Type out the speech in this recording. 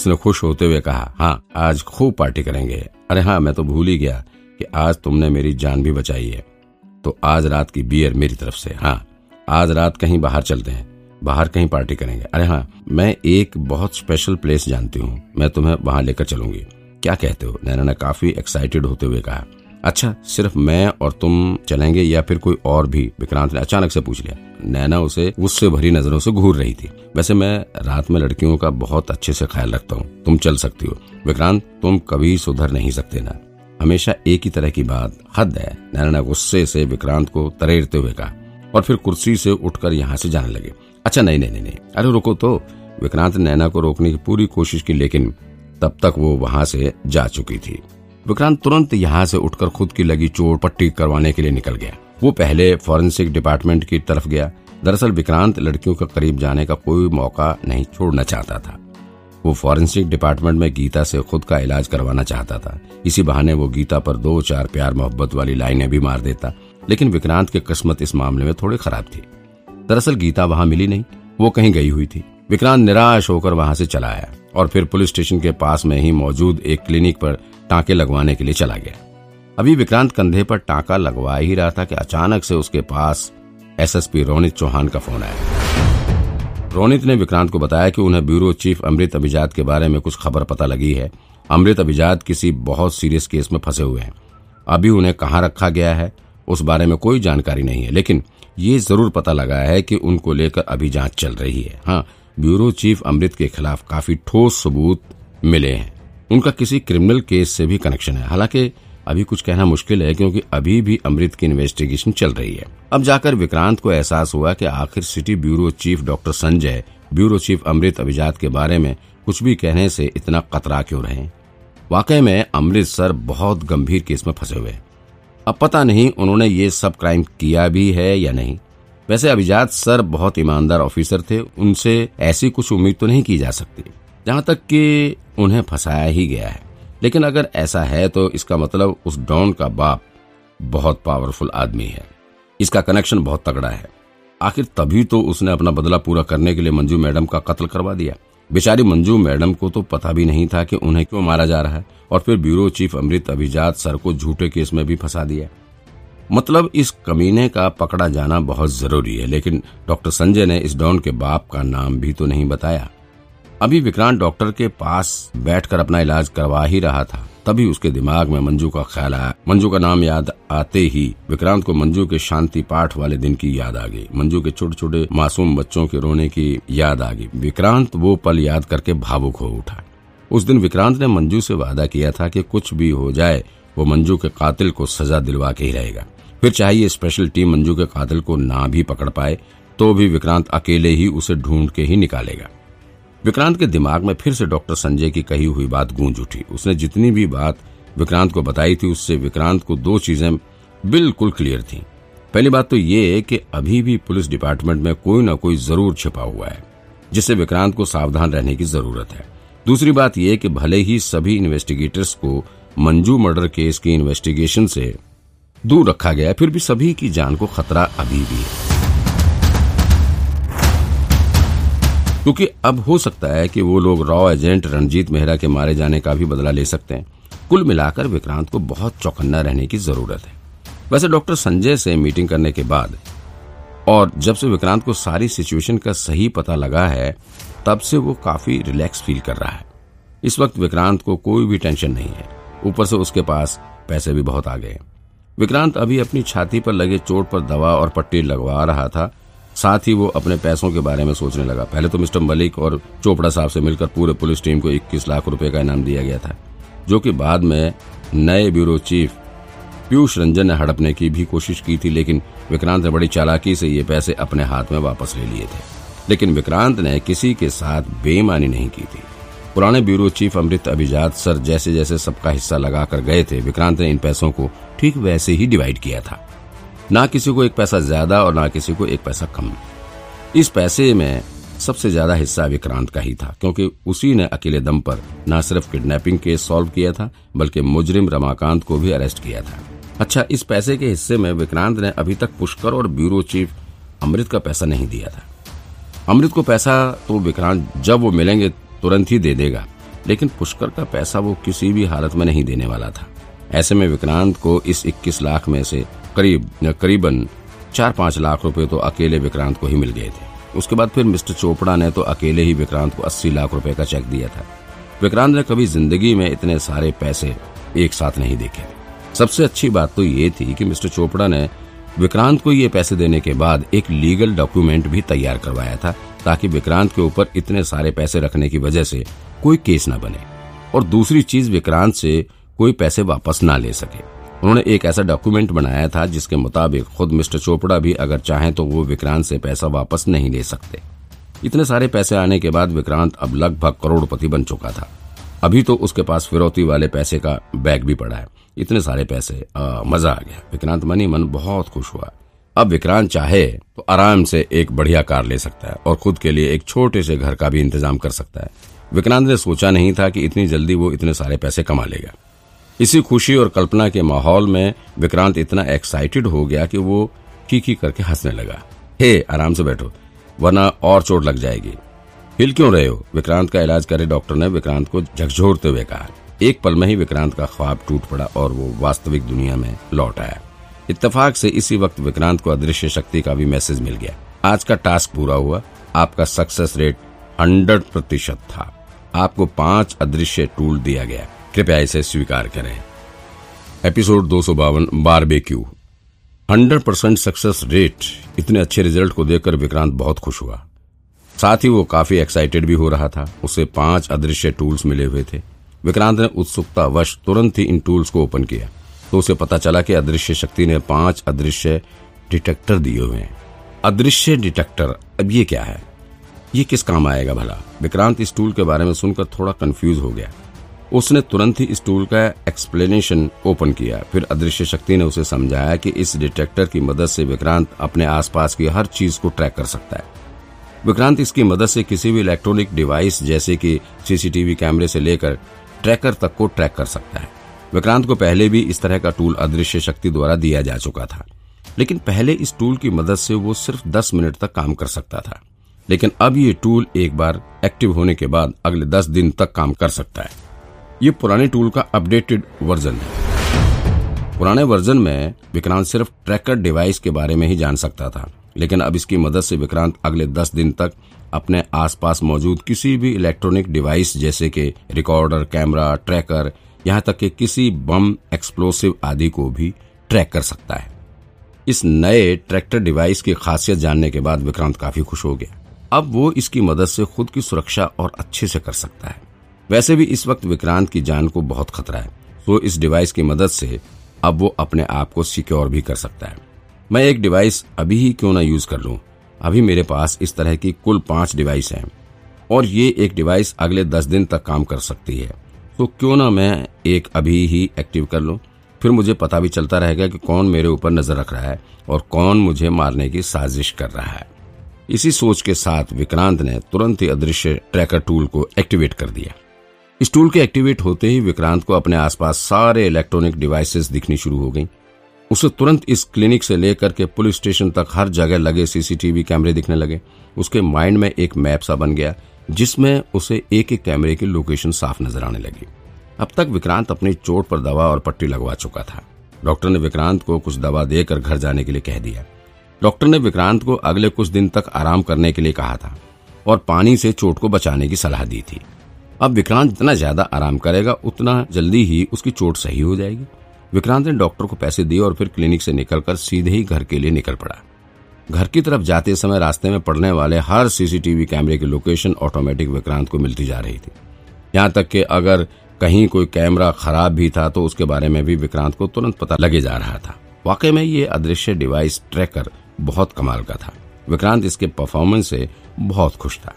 उसने खुश होते हुए कहा हाँ आज खूब पार्टी करेंगे। अरे हाँ मैं तो भूल ही गया कि आज तुमने मेरी जान भी बचाई है। तो आज रात की बियर मेरी तरफ़ से हाँ आज रात कहीं बाहर चलते हैं, बाहर कहीं पार्टी करेंगे। अरे हाँ मैं एक बहुत स्पेशल प्लेस जानती हूँ, मैं तुम्हें वहाँ लेकर चलूँगी। क्या कहते हो? नैना ने काफ़ी एक्साइटेड होते हुए कहा अच्छा सिर्फ़ मैं और तुम चलेंगे या फिर कोई और भी? विक्रांत ने अचानक से पूछ लिया। नैना उसे गुस्से भरी नज़रों से घूर रही थी। वैसे मैं रात में लड़कियों का बहुत अच्छे से ख्याल रखता हूँ। तुम चल सकती हो। विक्रांत, तुम कभी सुधर नहीं सकते ना। हमेशा एक ही तरह की बात हद है, नैना ने गुस्से से विक्रांत को तरेरते हुए कहा और फिर कुर्सी से उठकर यहाँ से जाने लगे। अच्छा नहीं नहीं नहीं अरे, रुको तो। विक्रांत नैना को रोकने की पूरी कोशिश की, लेकिन तब तक वो वहाँ से जा चुकी थी। विक्रांत तुरंत यहाँ से उठकर खुद की लगी चोट पट्टी करवाने के लिए निकल गया। वो पहले फॉरेंसिक डिपार्टमेंट की तरफ़ गया। दरअसल विक्रांत लड़कियों के करीब जाने का कोई मौका नहीं छोड़ना चाहता था। वो फॉरेंसिक डिपार्टमेंट में गीता से खुद का इलाज करवाना चाहता था। इसी बहाने वो गीता पर दो चार प्यार मोहब्बत वाली लाइनें भी मार देता। लेकिन विक्रांत की किस्मत इस मामले में थोड़ी खराब थी। दरअसल गीता वहाँ मिली नहीं। वो कहीं गई हुई थी। विक्रांत निराश होकर वहाँ से चला आया और फिर पुलिस स्टेशन के पास में ही मौजूद एक क्लिनिक पर टांके लगवाने के लिए चला गया। अभी विक्रांत कंधे पर टांका लगवा ही रहा था कि अचानक से उसके पास एसएसपी रोनित चौहान का फ़ोन आया। रोनित ने विक्रांत को बताया कि उन्हें ब्यूरो चीफ अमृत अभिजात के बारे में कुछ खबर पता लगी है। अमृत अभिजात किसी बहुत सीरियस केस में फंसे हुए हैं। अभी उन्हें कहाँ रखा गया है, उस बारे में कोई जानकारी नहीं है, लेकिन ये ज़रूर पता लगा है कि उनको लेकर अभी जाँच चल रही है। हाँ ब्यूरो चीफ अमृत के खिलाफ काफ़ी ठोस सबूत मिले हैं। उनका किसी क्रिमिनल केस से भी कनेक्शन है। हालाँकि अभी कुछ कहना मुश्किल है क्योंकि अभी भी अमृत की इन्वेस्टिगेशन चल रही है। अब जाकर विक्रांत को एहसास हुआ कि आखिर city bureau chief doctor Sanjay, bureau chief Amrit Abhijat के बारे में कुछ भी कहने से इतना कतरा क्यों रहे? वाकई में अमृत सर बहुत गंभीर केस में फंसे हुए अब पता नहीं उन्होंने ये सब क्राइम किया भी है या नहीं। वैसे अभिजात सर बहुत ईमानदार ऑफिसर थे, उनसे ऐसी कुछ उम्मीद तो नहीं की जा सकती, जहाँ तक कि उन्हें फंसाया ही गया है। लेकिन अगर ऐसा है तो इसका मतलब उस डॉन का बाप बहुत पावरफुल आदमी है। इसका कनेक्शन बहुत तगड़ा है। आखिर तभी तो उसने अपना बदला पूरा करने के लिए मंजू मैडम का कत्ल करवा दिया। बेचारी मंजू मैडम को तो पता भी नहीं था कि उन्हें क्यों मारा जा रहा है, और फिर ब्यूरो चीफ अमृत अभिजात सर को झूठे केस में भी फंसा दिया। मतलब इस कमीने का पकड़ा जाना बहुत ज़रूरी है, लेकिन डॉक्टर संजय ने इस डॉन के बाप का नाम भी तो नहीं बताया। अभी विक्रांत डॉक्टर के पास बैठकर अपना इलाज करवा ही रहा था, तभी उसके दिमाग में मंजू का ख्याल आया। मंजू का नाम याद आते ही विक्रांत को मंजू के शांति पाठ वाले दिन की याद आ गई। मंजू के छोटे छोटे मासूम बच्चों के रोने की याद आ गई। विक्रांत वो पल याद करके भावुक हो उठा। उस दिन विक्रांत ने मंजू से वादा किया था कि कुछ भी हो जाए, वो मंजू के कातिल को सजा दिलवा के ही रहेगा। फिर चाहे ये स्पेशल टीम मंजू के कातिल को ना भी पकड़ पाए तो भी विक्रांत अकेले ही उसे ढूंढ के ही निकालेगा। विक्रांत के दिमाग में फिर से डॉक्टर संजय की कही हुई बात गूंज उठी। उसने जितनी भी बात विक्रांत को बताई थी, उससे विक्रांत को दो चीज़ें बिल्कुल क्लियर थी। पहली बात तो ये कि अभी भी पुलिस डिपार्टमेंट में कोई ना कोई ज़रूर छिपा हुआ है, जिससे विक्रांत को सावधान रहने की ज़रूरत है। दूसरी बात यह कि भले ही सभी इन्वेस्टिगेटर्स को मंजू मर्डर केस की इन्वेस्टिगेशन से दूर रखा गया फिर भी सभी की जान को खतरा अभी भी है। क्योंकि अब हो सकता है कि वो लोग रॉ एजेंट रणजीत मेहरा के मारे जाने का भी बदला ले सकते हैं। कुल मिलाकर विक्रांत को बहुत चौकन्ना रहने की ज़रूरत है। वैसे डॉक्टर संजय से मीटिंग करने के बाद और जब से विक्रांत को सारी सिचुएशन का सही पता लगा है, तब से वो काफ़ी रिलैक्स फील कर रहा है। इस वक्त विक्रांत को कोई भी टेंशन नहीं है। ऊपर से उसके पास पैसे भी बहुत आ गए विक्रांत अभी अपनी छाती पर लगे चोट पर दवा और पट्टी लगवा रहा था। साथ ही वो अपने पैसों के बारे में सोचने लगा। पहले तो मिस्टर मलिक और चोपड़ा साहब से मिलकर पूरे पुलिस टीम को 21 लाख रुपए का इनाम दिया गया था, जो कि बाद में नए ब्यूरो चीफ पीयूष रंजन ने हड़पने की भी कोशिश की थी, लेकिन विक्रांत ने बड़ी चालाकी से ये पैसे अपने हाथ में वापस ले लिए थे। लेकिन विक्रांत ने किसी के साथ बेईमानी नहीं की थी। पुराने ब्यूरो चीफ अमृत अभिजात सर जैसे जैसे सबका हिस्सा लगाकर गए थे, विक्रांत ने इन पैसों को ठीक वैसे ही डिवाइड किया था। ना किसी को एक पैसा ज़्यादा और ना किसी को एक पैसा कम। इस पैसे में सबसे ज़्यादा हिस्सा विक्रांत का ही था, क्योंकि उसी ने अकेले दम पर न सिर्फ़ किडनैपिंग केस सॉल्व किया था, बल्कि मुजरिम रमाकांत को भी अरेस्ट किया था। अच्छा इस पैसे के हिस्से में विक्रांत ने अभी तक पुष्कर और ब्यूरो चीफ अमृत का पैसा नहीं दिया था। अमृत को पैसा तो विक्रांत जब वो मिलेंगे तुरंत ही दे देगा। लेकिन पुष्कर का पैसा वो किसी भी हालत में नहीं देने वाला था। ऐसे में विक्रांत को इस 21 लाख में से करीब करीबन चार पाँच लाख रुपए तो अकेले विक्रांत को ही मिल गए थे। उसके बाद फिर मिस्टर चोपड़ा ने तो अकेले ही विक्रांत को 80 लाख रुपए का चेक दिया था। विक्रांत ने कभी ज़िंदगी में इतने सारे पैसे एक साथ नहीं देखे। सबसे अच्छी बात तो ये थी कि मिस्टर चोपड़ा ने विक्रांत को ये पैसे देने के बाद एक लीगल डॉक्यूमेंट भी तैयार करवाया था, ताकि विक्रांत के ऊपर इतने सारे पैसे रखने की वजह से कोई केस न बने। और दूसरी चीज़, विक्रांत से कोई पैसे वापस ना ले सके। उन्होंने एक ऐसा डॉक्यूमेंट बनाया था, जिसके मुताबिक खुद मिस्टर चोपड़ा भी अगर चाहें तो वो विक्रांत से पैसा वापस नहीं ले सकते। इतने सारे पैसे आने के बाद विक्रांत अब लगभग करोड़पति बन चुका था। अभी तो उसके पास फिरौती वाले पैसे का बैग भी पड़ा है। इतने सारे पैसे आ, मज़ा आ गया। विक्रांत मनी मन बहुत खुश हुआ। अब विक्रांत चाहे तो आराम से एक बढ़िया कार ले सकता है और खुद के लिए एक छोटे से घर का भी इंतज़ाम कर सकता है। विक्रांत ने सोचा नहीं था कि इतनी जल्दी वो इतने सारे पैसे कमा लेगा। इसी खुशी और कल्पना के माहौल में विक्रांत इतना एक्साइटेड हो गया कि वो की की करके हंसने लगा। हे आराम से बैठो वरना और चोट लग जाएगी। हिल क्यों रहे हो? विक्रांत का इलाज करे डॉक्टर ने विक्रांत को झकझोरते हुए कहा। एक पल में ही विक्रांत का ख्वाब टूट पड़ा और वो वास्तविक दुनिया में लौट आया। इत्तेफाक से इसी वक्त विक्रांत को अदृश्य शक्ति का भी मैसेज मिल गया। आज का टास्क पूरा हुआ। आपका सक्सेस रेट हंड्रेड प्रतिशत था। आपको पाँच अदृश्य टूल दिया गया। कृपया इसे स्वीकार करें। एपिसोड दो सौ बावन, barbecue. Hundred percent success rate, इतने अच्छे रिज़ल्ट को देखकर विक्रांत बहुत खुश हुआ। साथ ही वो काफ़ी एक्साइटेड भी हो रहा था। उसे पाँच अदृश्य टूल्स मिले हुए थे। विक्रांत ने उत्सुकता वश तुरंत ही इन टूल्स को ओपन किया तो उसे पता चला कि अदृश्य शक्ति ने पाँच अदृश्य डिटेक्टर दिए हुए हैं। अदृश्य डिटेक्टर, अब ये क्या है? ये किस काम आएगा भला? विक्रांत इस टूल के बारे में सुनकर थोड़ा कंफ्यूज हो गया। उसने तुरंत ही इस टूल का एक्सप्लेनेशन ओपन किया। फिर अदृश्य शक्ति ने उसे समझाया कि इस डिटेक्टर की मदद से विक्रांत अपने आसपास की हर चीज़ को ट्रैक कर सकता है। विक्रांत इसकी मदद से किसी भी इलेक्ट्रॉनिक डिवाइस जैसे कि सीसीटीवी कैमरे से लेकर ट्रैकर तक को ट्रैक कर सकता है। विक्रांत को पहले भी इस तरह का टूल अदृश्य शक्ति द्वारा दिया जा चुका था। लेकिन पहले इस टूल की मदद से वो सिर्फ़ दस मिनट तक काम कर सकता था। लेकिन अब ये टूल एक बार एक्टिव होने के बाद अगले दस दिन तक काम कर सकता है। ये पुराने टूल का अपडेटेड वर्जन है। पुराने वर्जन में विक्रांत सिर्फ़ ट्रैकर डिवाइस के बारे में ही जान सकता था। लेकिन अब इसकी मदद से विक्रांत अगले दस दिन तक अपने आसपास मौजूद किसी भी इलेक्ट्रॉनिक डिवाइस जैसे कि रिकॉर्डर, कैमरा, ट्रैकर, यहाँ तक कि किसी बम, एक्सप्लोसिव आदि को भी ट्रैक कर सकता है। इस नए ट्रैक्टर डिवाइस की खासियत जानने के बाद विक्रांत काफ़ी खुश हो गया। अब वो इसकी मदद से खुद की सुरक्षा और अच्छे से कर सकता है। वैसे भी इस वक्त विक्रांत की जान को बहुत खतरा है तो इस डिवाइस की मदद से अब वो अपने आप को सिक्योर भी कर सकता है। मैं एक डिवाइस अभी ही क्यों ना यूज़ कर लूँ? अभी मेरे पास इस तरह की कुल पाँच डिवाइस हैं। और ये एक डिवाइस अगले दस दिन तक काम कर सकती है। तो क्यों ना मैं एक अभी ही एक्टिव कर लूँ? फिर मुझे पता भी चलता रहेगा कि कौन मेरे ऊपर नज़र रख रहा है और कौन मुझे मारने की साजिश कर रहा है। इसी सोच के साथ विक्रांत ने तुरंत ही अदृश्य ट्रैकर टूल को एक्टिवेट कर दिया। इस टूल के एक्टिवेट होते ही विक्रांत को अपने आसपास सारे इलेक्ट्रॉनिक डिवाइसेस दिखनी शुरू हो गई। उसे तुरंत इस क्लिनिक से लेकर के पुलिस स्टेशन तक हर जगह लगे सीसीटीवी कैमरे दिखने लगे। उसके माइंड में एक मैप सा बन गया, जिसमें उसे एक एक कैमरे की लोकेशन साफ़ नज़र आने लगी। अब तक विक्रांत अपनी चोट पर दवा और पट्टी लगवा चुका था। डॉक्टर ने विक्रांत को कुछ दवा देकर घर जाने के लिए कह दिया। डॉक्टर ने विक्रांत को अगले कुछ दिन तक आराम करने के लिए कहा था और पानी से चोट को बचाने की सलाह दी थी। अब विक्रांत जितना ज़्यादा आराम करेगा, उतना जल्दी ही उसकी चोट सही हो जाएगी। विक्रांत ने डॉक्टर को पैसे दिए और फिर क्लिनिक से निकलकर सीधे ही घर के लिए निकल पड़ा। घर की तरफ़ जाते समय रास्ते में पड़ने वाले हर सीसीटीवी कैमरे की लोकेशन ऑटोमेटिक विक्रांत को मिलती जा रही थी। यहाँ तक कि अगर कहीं कोई कैमरा खराब भी था तो उसके बारे में भी विक्रांत को तुरंत पता लगे जा रहा था। वाकई में ये अदृश्य डिवाइस ट्रैकर बहुत कमाल का था। विक्रांत इसके परफॉर्मेंस से बहुत खुश था।